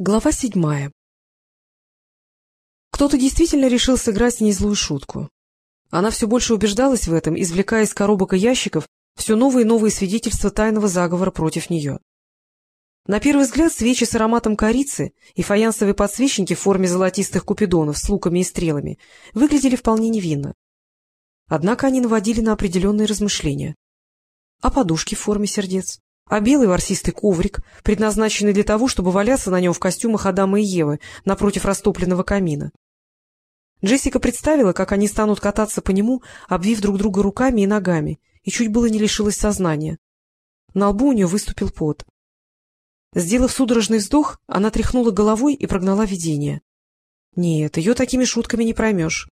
Глава седьмая Кто-то действительно решил сыграть с ней злую шутку. Она все больше убеждалась в этом, извлекая из коробок и ящиков все новые и новые свидетельства тайного заговора против нее. На первый взгляд свечи с ароматом корицы и фаянсовые подсвечники в форме золотистых купидонов с луками и стрелами выглядели вполне невинно. Однако они наводили на определенные размышления. А подушки в форме сердец? А белый ворсистый коврик, предназначенный для того, чтобы валяться на нем в костюмах Адама и Евы напротив растопленного камина. Джессика представила, как они станут кататься по нему, обвив друг друга руками и ногами, и чуть было не лишилась сознания. На лбу у нее выступил пот. Сделав судорожный вздох, она тряхнула головой и прогнала видение. Нет, ее такими шутками не проймешь.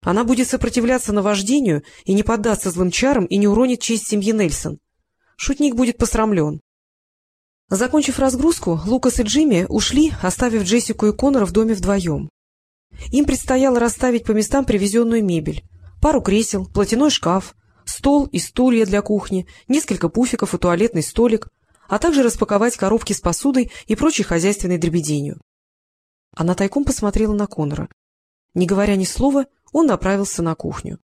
Она будет сопротивляться наваждению и не поддаться злым чарам и не уронит честь семьи Нельсон. Шутник будет посрамлен. Закончив разгрузку, Лукас и Джимми ушли, оставив Джессику и Конора в доме вдвоем. Им предстояло расставить по местам привезенную мебель. Пару кресел, платяной шкаф, стол и стулья для кухни, несколько пуфиков и туалетный столик, а также распаковать коробки с посудой и прочей хозяйственной дребеденью. Она тайком посмотрела на Конора. Не говоря ни слова, он направился на кухню.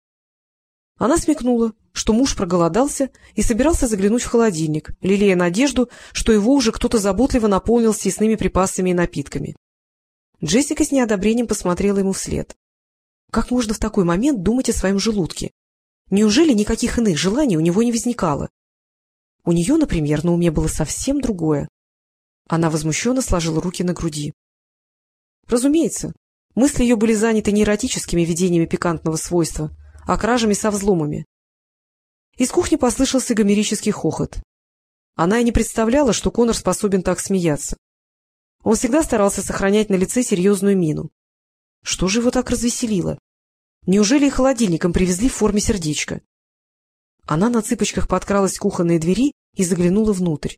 Она смекнула, что муж проголодался и собирался заглянуть в холодильник, лелея надежду, что его уже кто-то заботливо наполнил съестными припасами и напитками. Джессика с неодобрением посмотрела ему вслед. Как можно в такой момент думать о своем желудке? Неужели никаких иных желаний у него не возникало? У нее, например, на уме было совсем другое. Она возмущенно сложила руки на груди. Разумеется, мысли ее были заняты не эротическими видениями пикантного свойства, а кражами со взломами. Из кухни послышался гомерический хохот. Она и не представляла, что Конор способен так смеяться. Он всегда старался сохранять на лице серьезную мину. Что же его так развеселило? Неужели и холодильником привезли в форме сердечка? Она на цыпочках подкралась к кухонной двери и заглянула внутрь.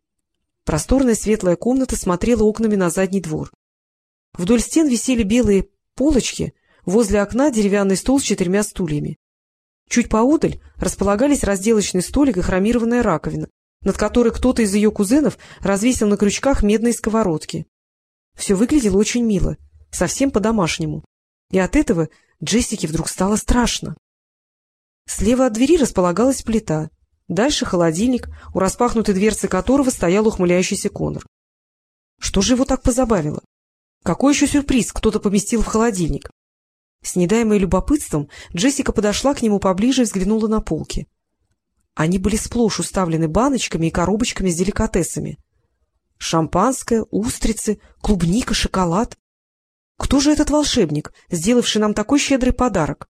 Просторная светлая комната смотрела окнами на задний двор. Вдоль стен висели белые полочки, возле окна деревянный стол с четырьмя стульями. Чуть поодаль располагались разделочный столик и хромированная раковина, над которой кто-то из ее кузенов развесил на крючках медные сковородки. Все выглядело очень мило, совсем по-домашнему. И от этого Джессике вдруг стало страшно. Слева от двери располагалась плита, дальше холодильник, у распахнутой дверцы которого стоял ухмыляющийся Конор. Что же его так позабавило? Какой еще сюрприз кто-то поместил в холодильник? С недаемой любопытством Джессика подошла к нему поближе и взглянула на полки. Они были сплошь уставлены баночками и коробочками с деликатесами. Шампанское, устрицы, клубника, шоколад. Кто же этот волшебник, сделавший нам такой щедрый подарок?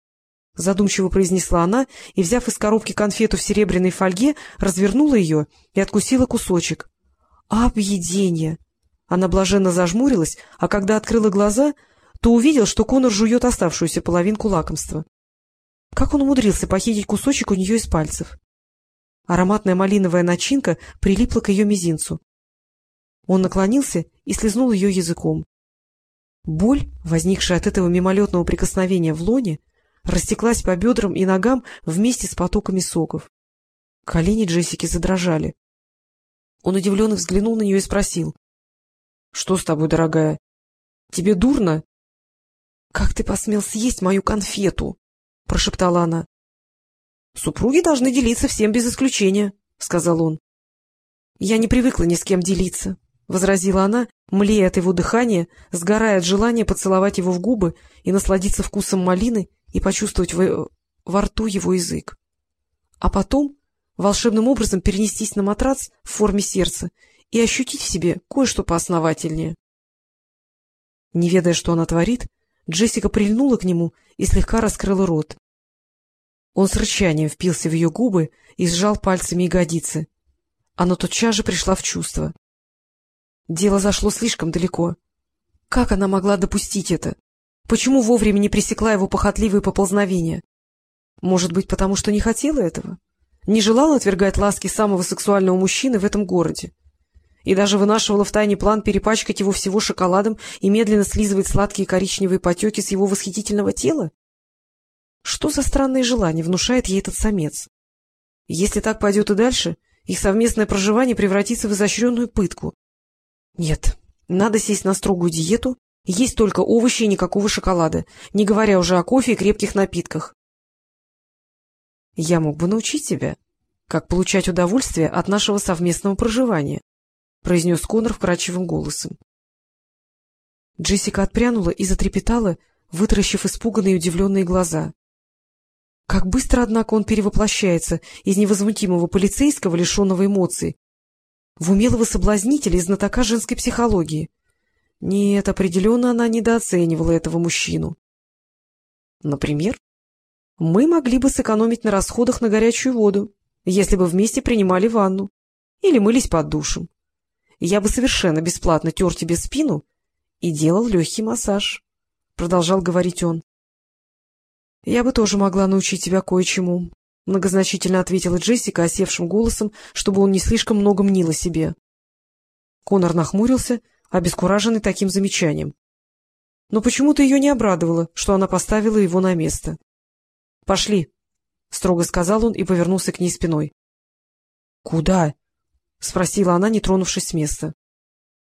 Задумчиво произнесла она и, взяв из коробки конфету в серебряной фольге, развернула ее и откусила кусочек. Объедение! Она блаженно зажмурилась, а когда открыла глаза — то увидел, что Конор жует оставшуюся половинку лакомства. Как он умудрился похитить кусочек у нее из пальцев? Ароматная малиновая начинка прилипла к ее мизинцу. Он наклонился и слезнул ее языком. Боль, возникшая от этого мимолетного прикосновения в лоне, растеклась по бедрам и ногам вместе с потоками соков. Колени Джессики задрожали. Он удивленно взглянул на нее и спросил. — Что с тобой, дорогая? Тебе дурно? — Как ты посмел съесть мою конфету? — прошептала она. — Супруги должны делиться всем без исключения, — сказал он. — Я не привыкла ни с кем делиться, — возразила она, млея от его дыхания, сгорая от желания поцеловать его в губы и насладиться вкусом малины и почувствовать во, во рту его язык. А потом волшебным образом перенестись на матрац в форме сердца и ощутить в себе кое-что поосновательнее. Не ведая, что она творит, Джессика прильнула к нему и слегка раскрыла рот. Он с рычанием впился в ее губы и сжал пальцами ягодицы. Она тотчас же пришла в чувство. Дело зашло слишком далеко. Как она могла допустить это? Почему вовремя не пресекла его похотливые поползновения? Может быть, потому что не хотела этого? Не желала отвергать ласки самого сексуального мужчины в этом городе? И даже вынашивала в тайне план перепачкать его всего шоколадом и медленно слизывать сладкие коричневые потеки с его восхитительного тела? Что за странное желание внушает ей этот самец? Если так пойдет и дальше, их совместное проживание превратится в изощренную пытку. Нет, Надо сесть на строгую диету, есть только овощи и никакого шоколада, не говоря уже о кофе и крепких напитках. — Я мог бы научить тебя, как получать удовольствие от нашего совместного проживания, — произнес Конор вкрадчивым голосом. Джессика отпрянула и затрепетала, вытаращив испуганные и удивленные глаза. Как быстро, однако, он перевоплощается из невозмутимого полицейского, лишенного эмоций, в умелого соблазнителя и знатока женской психологии. Нет, определенно она недооценивала этого мужчину. Например, мы могли бы сэкономить на расходах на горячую воду, если бы вместе принимали ванну или мылись под душем. Я бы совершенно бесплатно тер тебе спину и делал легкий массаж, — продолжал говорить он. — Я бы тоже могла научить тебя кое-чему, — многозначительно ответила Джессика осевшим голосом, чтобы он не слишком много мнил о себе. Конор нахмурился, обескураженный таким замечанием. Но почему-то ее не обрадовало, что она поставила его на место. — Пошли, — строго сказал он и повернулся к ней спиной. — Куда? — спросила она, не тронувшись с места.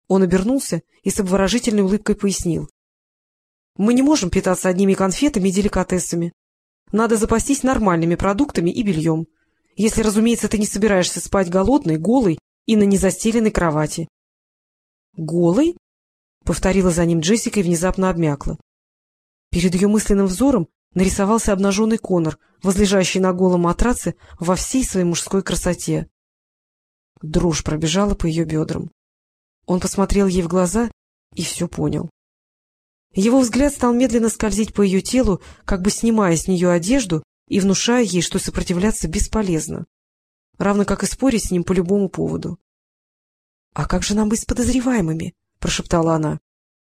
Он обернулся и с обворожительной улыбкой пояснил. — Мы не можем питаться одними конфетами и деликатесами. Надо запастись нормальными продуктами и бельем. Если, разумеется, ты не собираешься спать голодной, голой и на незастеленной кровати. — Голой? — повторила за ним Джессика и внезапно обмякла. Перед ее мысленным взором нарисовался обнаженный Конор, возлежащий на голом матраце во всей своей мужской красоте. Дрожь пробежала по ее бедрам. Он посмотрел ей в глаза и все понял. Его взгляд стал медленно скользить по ее телу, как бы снимая с нее одежду и внушая ей, что сопротивляться бесполезно, равно как и спорить с ним по любому поводу. — А как же нам быть с подозреваемыми? — прошептала она.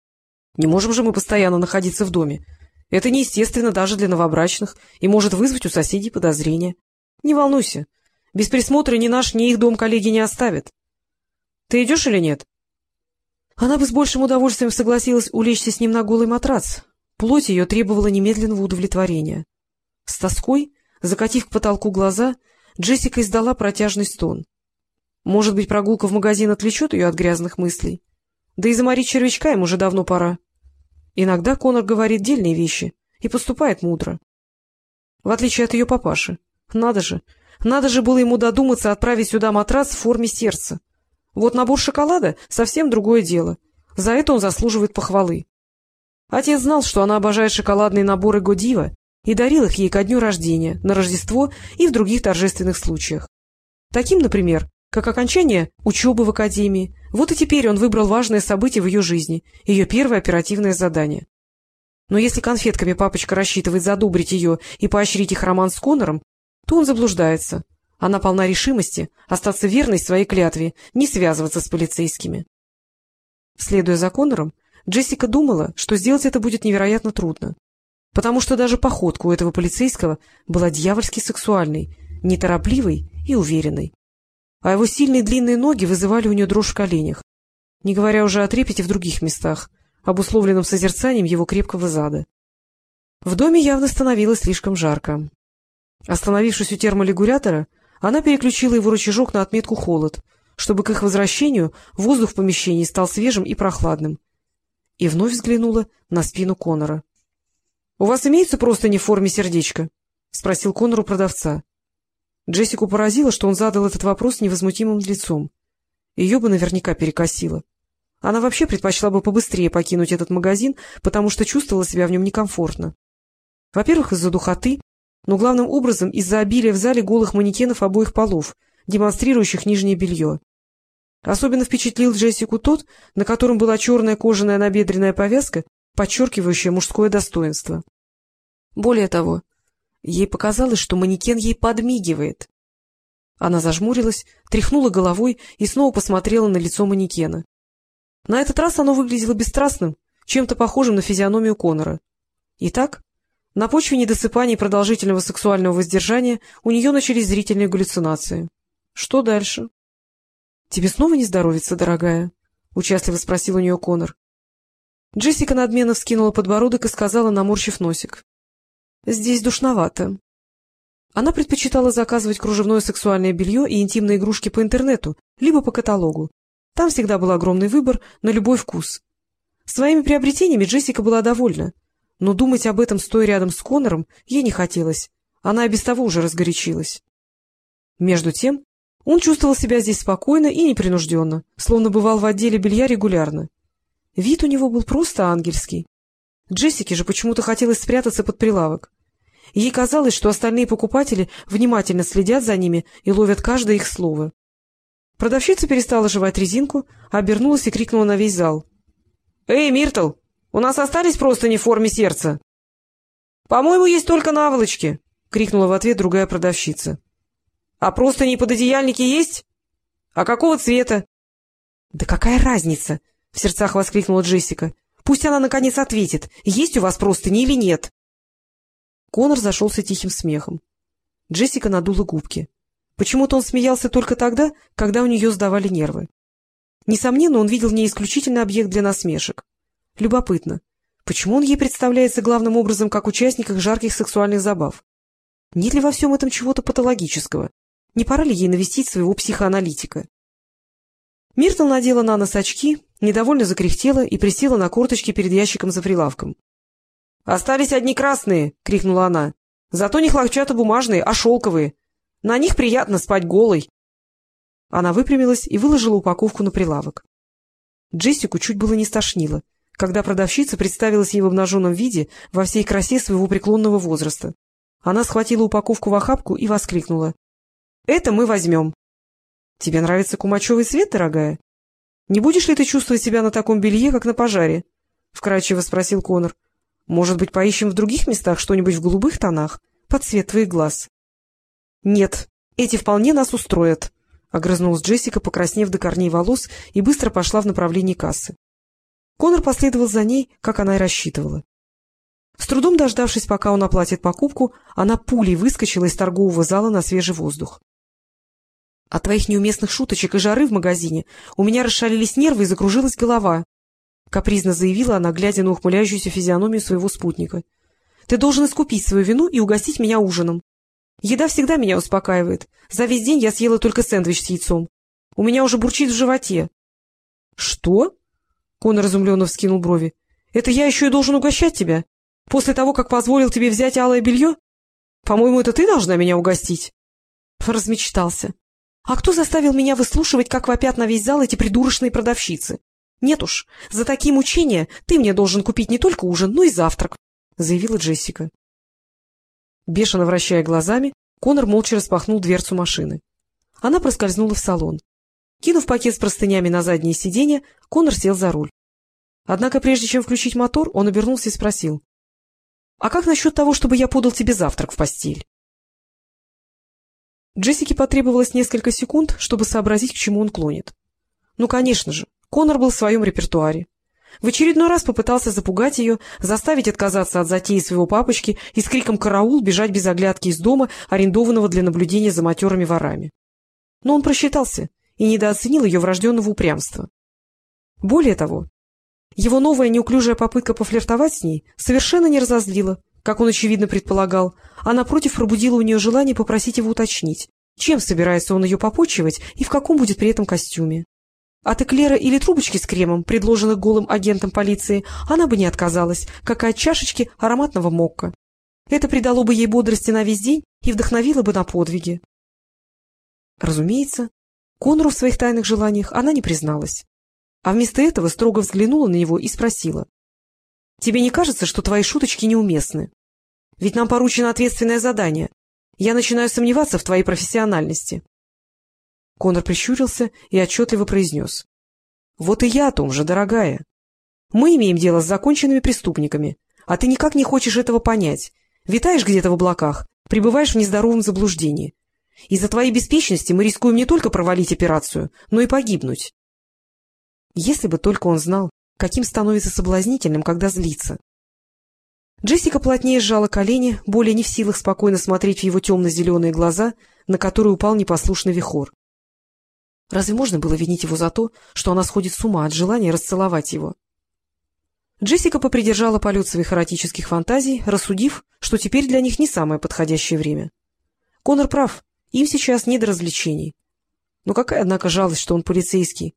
— Не можем же мы постоянно находиться в доме. Это неестественно даже для новобрачных и может вызвать у соседей подозрения. Не волнуйся, без присмотра ни наш, ни их дом коллеги не оставят. Ты идешь или нет? — она бы с большим удовольствием согласилась улечься с ним на голый матрац. Плоть ее требовала немедленного удовлетворения. С тоской, закатив к потолку глаза, Джессика издала протяжный стон. Может быть, прогулка в магазин отвлечет ее от грязных мыслей? Да и заморить червячка им уже давно пора. Иногда Конор говорит дельные вещи и поступает мудро. В отличие от ее папаши. Надо же, надо же было ему додуматься отправить сюда матрас в форме сердца. Вот набор шоколада — совсем другое дело. За это он заслуживает похвалы. Отец знал, что она обожает шоколадные наборы Годива и дарил их ей ко дню рождения, на Рождество и в других торжественных случаях. Таким, например, как окончание учебы в академии. Вот и теперь он выбрал важное событие в ее жизни, ее первое оперативное задание. Но если конфетками папочка рассчитывает задобрить ее и поощрить их роман с Конором, то он заблуждается. Она полна решимости остаться верной своей клятве, не связываться с полицейскими. Следуя за Коннором, Джессика думала, что сделать это будет невероятно трудно, потому что даже походка у этого полицейского была дьявольски сексуальной, неторопливой и уверенной. А его сильные длинные ноги вызывали у нее дрожь в коленях, не говоря уже о трепете в других местах, обусловленном созерцанием его крепкого зада. В доме явно становилось слишком жарко. Остановившись у терморегулятора, она переключила его рычажок на отметку «холод», чтобы к их возвращению воздух в помещении стал свежим и прохладным. И вновь взглянула на спину Конора. — У вас имеется просто не в форме сердечко? — спросил Конор у продавца. Джессику поразило, что он задал этот вопрос невозмутимым лицом. Ее бы наверняка перекосило. Она вообще предпочла бы побыстрее покинуть этот магазин, потому что чувствовала себя в нем некомфортно. Во-первых, из-за духоты, но главным образом из-за обилия в зале голых манекенов обоих полов, демонстрирующих нижнее белье. Особенно впечатлил Джессику тот, на котором была черная кожаная набедренная повязка, подчеркивающая мужское достоинство. Более того, ей показалось, что манекен ей подмигивает. Она зажмурилась, тряхнула головой и снова посмотрела на лицо манекена. На этот раз оно выглядело бесстрастным, чем-то похожим на физиономию Конора. Итак, на почве недосыпания и продолжительного сексуального воздержания у нее начались зрительные галлюцинации. Что дальше? — Тебе снова не здоровится, дорогая? — участливо спросил у нее Конор. Джессика надменно вскинула подбородок и сказала, наморщив носик. — Здесь душновато. Она предпочитала заказывать кружевное сексуальное белье и интимные игрушки по интернету, либо по каталогу. Там всегда был огромный выбор на любой вкус. Своими приобретениями Джессика была довольна, но думать об этом, стоя рядом с Конором, ей не хотелось. Она и без того уже разгорячилась. Между тем он чувствовал себя здесь спокойно и непринужденно, словно бывал в отделе белья регулярно. Вид у него был просто ангельский. Джессике же почему-то хотелось спрятаться под прилавок. Ей казалось, что остальные покупатели внимательно следят за ними и ловят каждое их слово. Продавщица перестала жевать резинку, обернулась и крикнула на весь зал. — Эй, Миртл, у нас остались просто не в форме сердца? — По-моему, есть только наволочки, — крикнула в ответ другая продавщица. — А просто не пододеяльники есть? А какого цвета? — Да какая разница? — в сердцах воскликнула Джессика. — Пусть она, наконец, ответит, есть у вас простыни или нет. Конор зашелся тихим смехом. Джессика надула губки. Почему-то он смеялся только тогда, когда у нее сдавали нервы. Несомненно, он видел в ней исключительный объект для насмешек. Любопытно, почему он ей представляется главным образом как участник их жарких сексуальных забав? Нет ли во всем этом чего-то патологического? Не пора ли ей навестить своего психоаналитика? Миртл надела на нос очки, недовольно закряхтела и присела на корточки перед ящиком за прилавком. — Остались одни красные! — крикнула она. — Зато не хлопчатобумажные, а шелковые. На них приятно спать голой. Она выпрямилась и выложила упаковку на прилавок. Джессику чуть было не стошнило, когда продавщица представилась ей в обнаженном виде во всей красе своего преклонного возраста. Она схватила упаковку в охапку и воскликнула. — Это мы возьмем. — Тебе нравится кумачевый цвет, дорогая? Не будешь ли ты чувствовать себя на таком белье, как на пожаре? — вкрадчиво спросил Конор. — Может быть, поищем в других местах что-нибудь в голубых тонах, под цвет твоих глаз? — Нет, эти вполне нас устроят, — огрызнулась Джессика, покраснев до корней волос, и быстро пошла в направлении кассы. Конор последовал за ней, как она и рассчитывала. С трудом дождавшись, пока он оплатит покупку, она пулей выскочила из торгового зала на свежий воздух. — От твоих неуместных шуточек и жары в магазине у меня расшалились нервы и закружилась голова, — капризно заявила она, глядя на ухмыляющуюся физиономию своего спутника. — Ты должен искупить свою вину и угостить меня ужином. Еда всегда меня успокаивает. За весь день я съела только сэндвич с яйцом. У меня уже бурчит в животе. — Что? — Конор изумленно вскинул брови. — Это я еще и должен угощать тебя? После того, как позволил тебе взять алое белье? По-моему, это ты должна меня угостить. Размечтался. А кто заставил меня выслушивать, как вопят на весь зал эти придурочные продавщицы? Нет уж, за такие мучения ты мне должен купить не только ужин, но и завтрак, — заявила Джессика. Бешено вращая глазами, Конор молча распахнул дверцу машины. Она проскользнула в салон. Кинув пакет с простынями на заднее сиденье, Конор сел за руль. Однако прежде чем включить мотор, он обернулся и спросил. — А как насчет того, чтобы я подал тебе завтрак в постель? Джессике потребовалось несколько секунд, чтобы сообразить, к чему он клонит. Ну, конечно же, Конор был в своем репертуаре. В очередной раз попытался запугать ее, заставить отказаться от затеи своего папочки и с криком «караул» бежать без оглядки из дома, арендованного для наблюдения за матерыми ворами. Но он просчитался и недооценил ее врожденного упрямства. Более того, его новая неуклюжая попытка пофлиртовать с ней совершенно не разозлила, как он очевидно предполагал, а напротив пробудила у нее желание попросить его уточнить, чем собирается он ее попочивать и в каком будет при этом костюме. От эклера или трубочки с кремом, предложенных голым агентом полиции, она бы не отказалась, как и от чашечки ароматного мокка. Это придало бы ей бодрости на весь день и вдохновило бы на подвиги. Разумеется, Конору в своих тайных желаниях она не призналась, а вместо этого строго взглянула на него и спросила. — Тебе не кажется, что твои шуточки неуместны? Ведь нам поручено ответственное задание. Я начинаю сомневаться в твоей профессиональности. Конор прищурился и отчетливо произнес. — Вот и я о том же, дорогая. Мы имеем дело с законченными преступниками, а ты никак не хочешь этого понять. Витаешь где-то в облаках, пребываешь в нездоровом заблуждении. Из-за твоей беспечности мы рискуем не только провалить операцию, но и погибнуть. Если бы только он знал, каким становится соблазнительным, когда злится. Джессика плотнее сжала колени, более не в силах спокойно смотреть в его темно-зеленые глаза, на которые упал непослушный вихор. Разве можно было винить его за то, что она сходит с ума от желания расцеловать его? Джессика попридержала полет своих эротических фантазий, рассудив, что теперь для них не самое подходящее время. Конор прав, им сейчас не до развлечений. Но какая, однако, жалость, что он полицейский.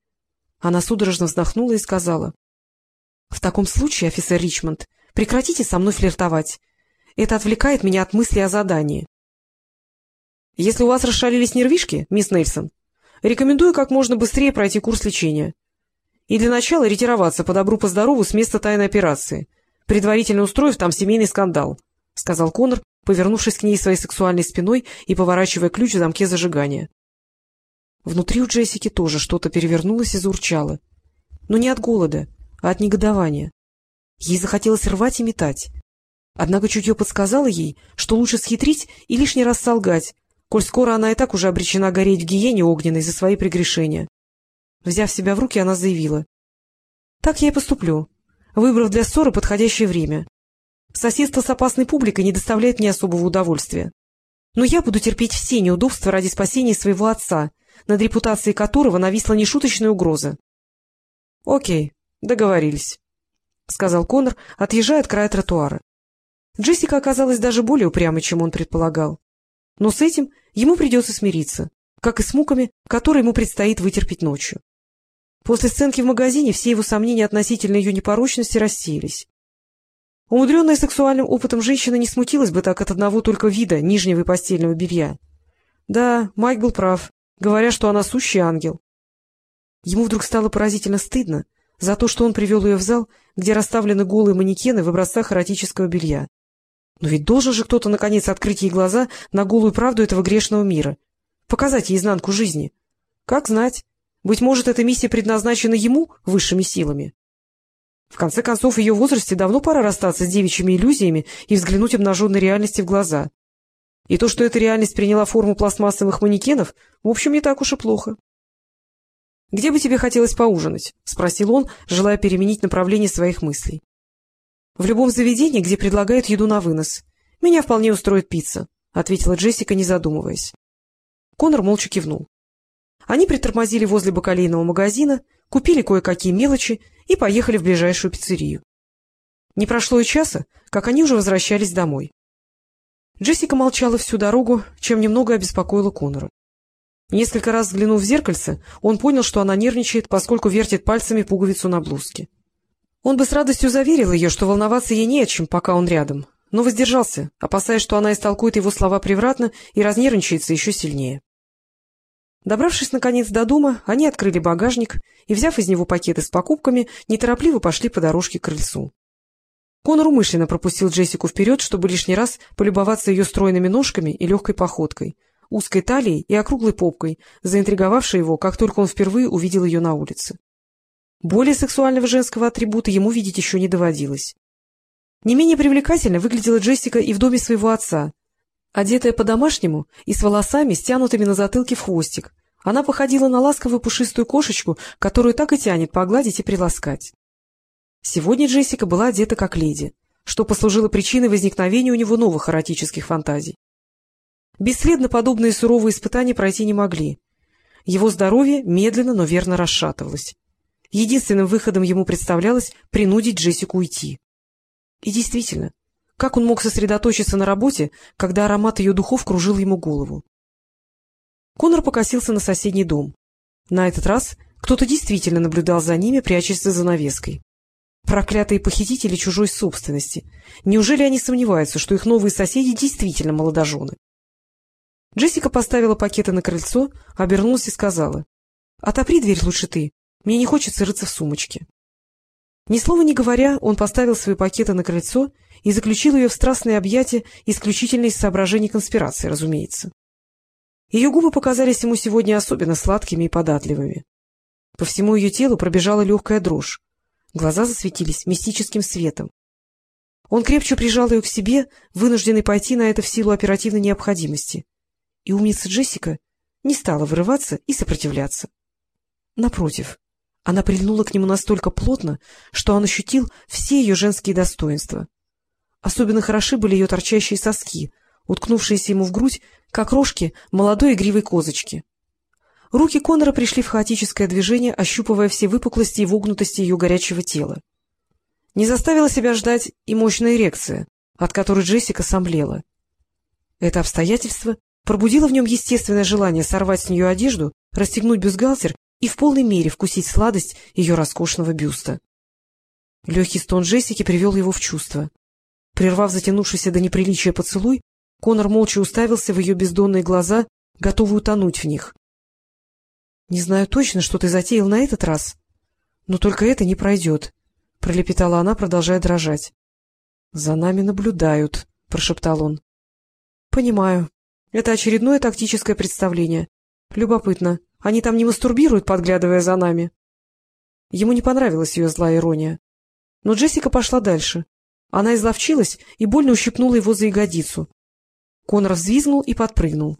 Она судорожно вздохнула и сказала. — В таком случае, офицер Ричмонд, прекратите со мной флиртовать. Это отвлекает меня от мысли о задании. — Если у вас расшалились нервишки, мисс Нельсон, рекомендую как можно быстрее пройти курс лечения. И для начала ретироваться по добру по здорову с места тайной операции, предварительно устроив там семейный скандал, — сказал Конор, повернувшись к ней своей сексуальной спиной и поворачивая ключ в замке зажигания. Внутри у Джессики тоже что-то перевернулось и заурчало. Но не от голода, а от негодования. Ей захотелось рвать и метать. Однако чутье подсказало ей, что лучше схитрить и лишний раз солгать, коль скоро она и так уже обречена гореть в гиене огненной за свои прегрешения. Взяв себя в руки, она заявила. — Так я и поступлю, выбрав для ссоры подходящее время. Соседство с опасной публикой не доставляет мне особого удовольствия. Но я буду терпеть все неудобства ради спасения своего отца, над репутацией которого нависла нешуточная угроза. — Окей, договорились, — сказал Конор, отъезжая от края тротуара. Джессика оказалась даже более упрямой, чем он предполагал. Но с этим ему придется смириться, как и с муками, которые ему предстоит вытерпеть ночью. После сценки в магазине все его сомнения относительно ее непорочности рассеялись. Умудренная сексуальным опытом женщина не смутилась бы так от одного только вида нижнего и постельного белья. Да, Майк был прав, говоря, что она сущий ангел. Ему вдруг стало поразительно стыдно за то, что он привел ее в зал, где расставлены голые манекены в образцах эротического белья. Но ведь должен же кто-то, наконец, открыть ей глаза на голую правду этого грешного мира, показать ей изнанку жизни. Как знать, быть может, эта миссия предназначена ему высшими силами. В конце концов, в ее возрасте давно пора расстаться с девичьими иллюзиями и взглянуть обнаженной реальности в глаза. И то, что эта реальность приняла форму пластмассовых манекенов, в общем, не так уж и плохо. — Где бы тебе хотелось поужинать? — спросил он, желая переменить направление своих мыслей. — В любом заведении, где предлагают еду на вынос. Меня вполне устроит пицца, — ответила Джессика, не задумываясь. Конор молча кивнул. Они притормозили возле бакалейного магазина, купили кое-какие мелочи и поехали в ближайшую пиццерию. Не прошло и часа, как они уже возвращались домой. Джессика молчала всю дорогу, чем немного обеспокоила Конора. Несколько раз взглянув в зеркальце, он понял, что она нервничает, поскольку вертит пальцами пуговицу на блузке. Он бы с радостью заверил ее, что волноваться ей не о чем, пока он рядом, но воздержался, опасаясь, что она истолкует его слова превратно и разнервничается еще сильнее. Добравшись, наконец, до дома, они открыли багажник и, взяв из него пакеты с покупками, неторопливо пошли по дорожке к крыльцу. Конор умышленно пропустил Джессику вперед, чтобы лишний раз полюбоваться ее стройными ножками и легкой походкой, узкой талией и округлой попкой, заинтриговавшей его, как только он впервые увидел ее на улице. Более сексуального женского атрибута ему видеть еще не доводилось. Не менее привлекательно выглядела Джессика и в доме своего отца, Одетая по-домашнему и с волосами, стянутыми на затылке в хвостик, она походила на ласковую пушистую кошечку, которую так и тянет погладить и приласкать. Сегодня Джессика была одета как леди, что послужило причиной возникновения у него новых эротических фантазий. Бесследно подобные суровые испытания пройти не могли. Его здоровье медленно, но верно расшатывалось. Единственным выходом ему представлялось принудить Джессику уйти. И действительно, как он мог сосредоточиться на работе, когда аромат ее духов кружил ему голову? Конор покосился на соседний дом. На этот раз кто-то действительно наблюдал за ними, прячась за занавеской. Проклятые похитители чужой собственности. Неужели они сомневаются, что их новые соседи действительно молодожены? Джессика поставила пакеты на крыльцо, обернулась и сказала. — Отопри дверь лучше ты. Мне не хочется рыться в сумочке. Ни слова не говоря, он поставил свои пакеты на крыльцо и заключил ее в страстные объятия исключительно из соображений конспирации, разумеется. Ее губы показались ему сегодня особенно сладкими и податливыми. По всему ее телу пробежала легкая дрожь. Глаза засветились мистическим светом. Он крепче прижал ее к себе, вынужденный пойти на это в силу оперативной необходимости. И умница Джессика не стала вырываться и сопротивляться. Напротив, она прильнула к нему настолько плотно, что он ощутил все ее женские достоинства — Особенно хороши были ее торчащие соски, уткнувшиеся ему в грудь, как рожки молодой игривой козочки. Руки Конора пришли в хаотическое движение, ощупывая все выпуклости и вогнутости ее горячего тела. Не заставила себя ждать и мощная эрекция, от которой Джессика сомлела. Это обстоятельство пробудило в нем естественное желание сорвать с нее одежду, расстегнуть бюстгальтер и в полной мере вкусить сладость ее роскошного бюста. Легкий стон Джессики привел его в чувство. Прервав затянувшийся до неприличия поцелуй, Конор молча уставился в ее бездонные глаза, готовый утонуть в них. — Не знаю точно, что ты затеял на этот раз, но только это не пройдет, — пролепетала она, продолжая дрожать. — За нами наблюдают, — прошептал он. — Понимаю. Это очередное тактическое представление. Любопытно, они там не мастурбируют, подглядывая за нами? Ему не понравилась ее злая ирония. Но Джессика пошла дальше. Она изловчилась и больно ущипнула его за ягодицу. Конор взвизгнул и подпрыгнул.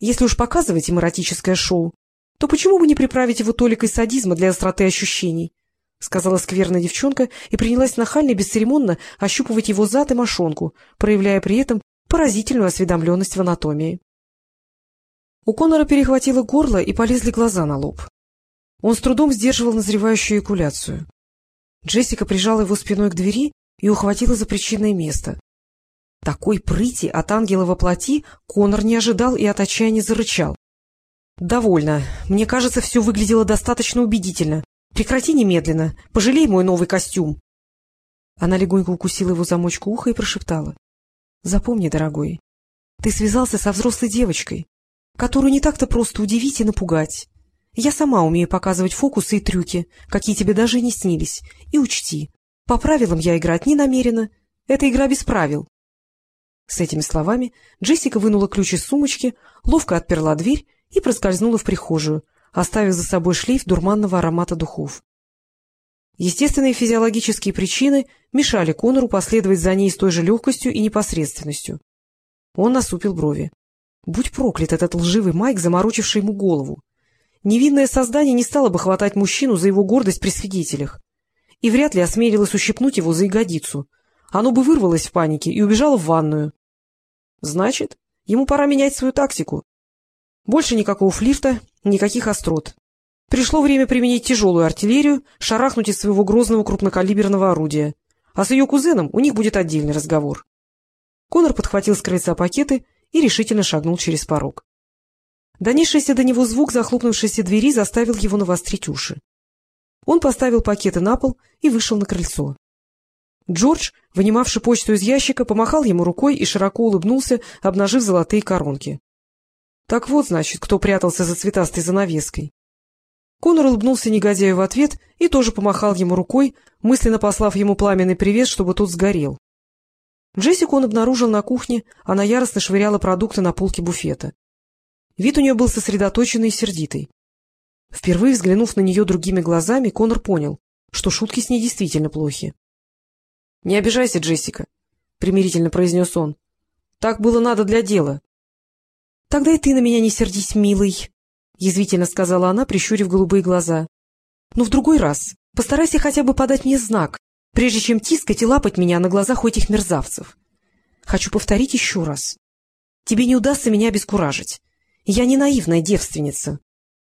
Если уж показывать им эротическое шоу, то почему бы не приправить его толикой садизма для остроты ощущений? — сказала скверная девчонка и принялась нахально и бесцеремонно ощупывать его зад и мошонку, проявляя при этом поразительную осведомленность в анатомии. У Конора перехватило горло и полезли глаза на лоб. Он с трудом сдерживал назревающую экуляцию. Джессика прижала его спиной к двери и ухватила за причинное место. Такой прыти от ангела во плоти Конор не ожидал и от отчаяния зарычал. — Довольно. Мне кажется, все выглядело достаточно убедительно. Прекрати немедленно. Пожалей мой новый костюм. Она легонько укусила его замочку уха и прошептала. — Запомни, дорогой, ты связался со взрослой девочкой, которую не так-то просто удивить и напугать. Я сама умею показывать фокусы и трюки, какие тебе даже и не снились. И учти, по правилам я играть не намерена. Это игра без правил. С этими словами Джессика вынула ключ из сумочки, ловко отперла дверь и проскользнула в прихожую, оставив за собой шлейф дурманного аромата духов. Естественные физиологические причины мешали Конору последовать за ней с той же легкостью и непосредственностью. Он насупил брови. Будь проклят этот лживый Майк, заморочивший ему голову. Невинное создание не стало бы хватать мужчину за его гордость при свидетелях и вряд ли осмелилось ущипнуть его за ягодицу. Оно бы вырвалось в панике и убежало в ванную. Значит, ему пора менять свою тактику. Больше никакого флирта, никаких острот. Пришло время применить тяжелую артиллерию, шарахнуть из своего грозного крупнокалиберного орудия. А с ее кузеном у них будет отдельный разговор. Конор подхватил с крыльца пакеты и решительно шагнул через порог. Донесшийся до него звук захлопнувшейся двери заставил его навострить уши. Он поставил пакеты на пол и вышел на крыльцо. Джордж, вынимавший почту из ящика, помахал ему рукой и широко улыбнулся, обнажив золотые коронки. Так вот, значит, кто прятался за цветастой занавеской. Конор улыбнулся негодяю в ответ и тоже помахал ему рукой, мысленно послав ему пламенный привет, чтобы тот сгорел. Джессику он обнаружил на кухне, она яростно швыряла продукты на полке буфета. Вид у нее был сосредоточенный и сердитый. Впервые взглянув на нее другими глазами, Конор понял, что шутки с ней действительно плохи. — Не обижайся, Джессика, — примирительно произнес он. — Так было надо для дела. — Тогда и ты на меня не сердись, милый, — язвительно сказала она, прищурив голубые глаза. — Но в другой раз постарайся хотя бы подать мне знак, прежде чем тискать и лапать меня на глазах у этих мерзавцев. Хочу повторить еще раз. Тебе не удастся меня обескуражить. Я не наивная девственница.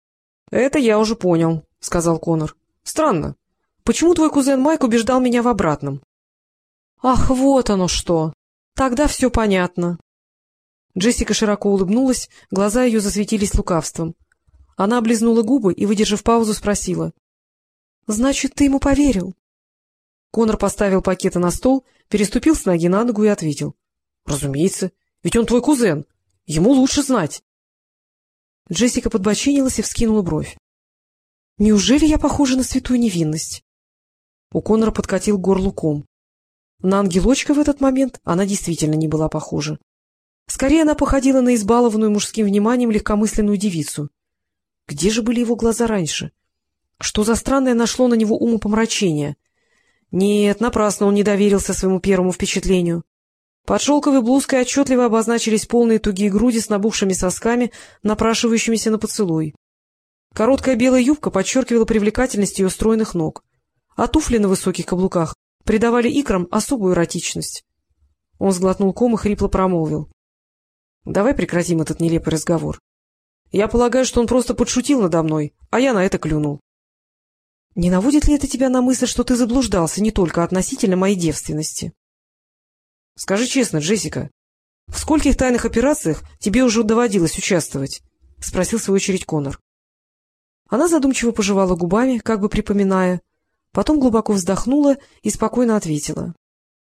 — Это я уже понял, — сказал Конор. — Странно. Почему твой кузен Майк убеждал меня в обратном? — Ах, вот оно что! Тогда все понятно. Джессика широко улыбнулась, глаза ее засветились лукавством. Она облизнула губы и, выдержав паузу, спросила. — Значит, ты ему поверил? Конор поставил пакеты на стол, переступил с ноги на ногу и ответил. — Разумеется, ведь он твой кузен. Ему лучше знать. Джессика подбочинилась и вскинула бровь. — Неужели я похожа на святую невинность? У Конора подкатил горлу ком. На ангелочка в этот момент она действительно не была похожа. Скорее она походила на избалованную мужским вниманием легкомысленную девицу. Где же были его глаза раньше? Что за странное нашло на него умопомрачение? Нет, напрасно он не доверился своему первому впечатлению. Под шелковой блузкой отчетливо обозначились полные тугие груди с набухшими сосками, напрашивающимися на поцелуй. Короткая белая юбка подчеркивала привлекательность ее стройных ног, а туфли на высоких каблуках придавали икрам особую эротичность. Он сглотнул ком и хрипло промолвил. — Давай прекратим этот нелепый разговор. Я полагаю, что он просто подшутил надо мной, а я на это клюнул. — Не наводит ли это тебя на мысль, что ты заблуждался не только относительно моей девственности? — Скажи честно, Джессика, в скольких тайных операциях тебе уже доводилось участвовать? — спросил в свою очередь Конор. Она задумчиво пожевала губами, как бы припоминая, потом глубоко вздохнула и спокойно ответила.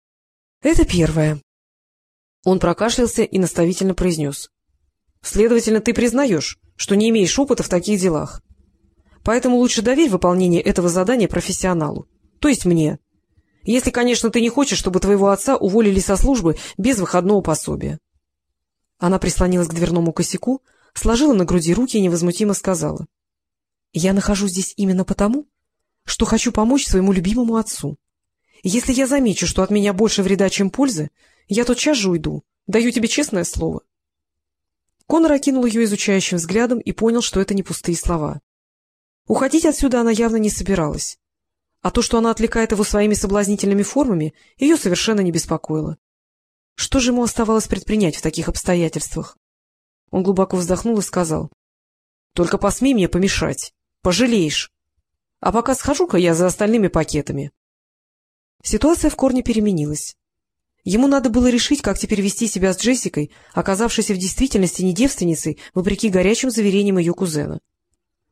— Это первое. Он прокашлялся и наставительно произнес. — Следовательно, ты признаешь, что не имеешь опыта в таких делах. Поэтому лучше доверь выполнение этого задания профессионалу, то есть мне. Если, конечно, ты не хочешь, чтобы твоего отца уволили со службы без выходного пособия. Она прислонилась к дверному косяку, сложила на груди руки и невозмутимо сказала. — Я нахожусь здесь именно потому, что хочу помочь своему любимому отцу. Если я замечу, что от меня больше вреда, чем пользы, я тотчас же уйду. Даю тебе честное слово. Конор окинул ее изучающим взглядом и понял, что это не пустые слова. Уходить отсюда она явно не собиралась. А то, что она отвлекает его своими соблазнительными формами, ее совершенно не беспокоило. Что же ему оставалось предпринять в таких обстоятельствах? Он глубоко вздохнул и сказал. — Только посмей мне помешать. Пожалеешь. А пока схожу-ка я за остальными пакетами. Ситуация в корне переменилась. Ему надо было решить, как теперь вести себя с Джессикой, оказавшейся в действительности не девственницей, вопреки горячим заверениям ее кузена.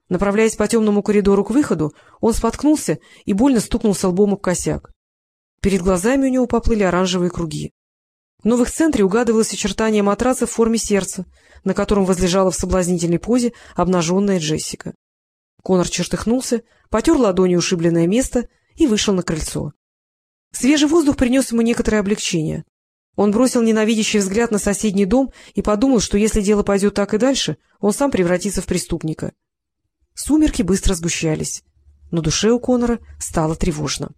Направляясь по темному коридору к выходу, он споткнулся и больно стукнулся лбом об косяк. Перед глазами у него поплыли оранжевые круги. Но в их центре угадывалось очертание матраца в форме сердца, на котором возлежала в соблазнительной позе обнаженная Джессика. Конор чертыхнулся, потер ладонью ушибленное место и вышел на крыльцо. Свежий воздух принес ему некоторое облегчение. Он бросил ненавидящий взгляд на соседний дом и подумал, что если дело пойдет так и дальше, он сам превратится в преступника. Сумерки быстро сгущались, но душе у Конора стало тревожно.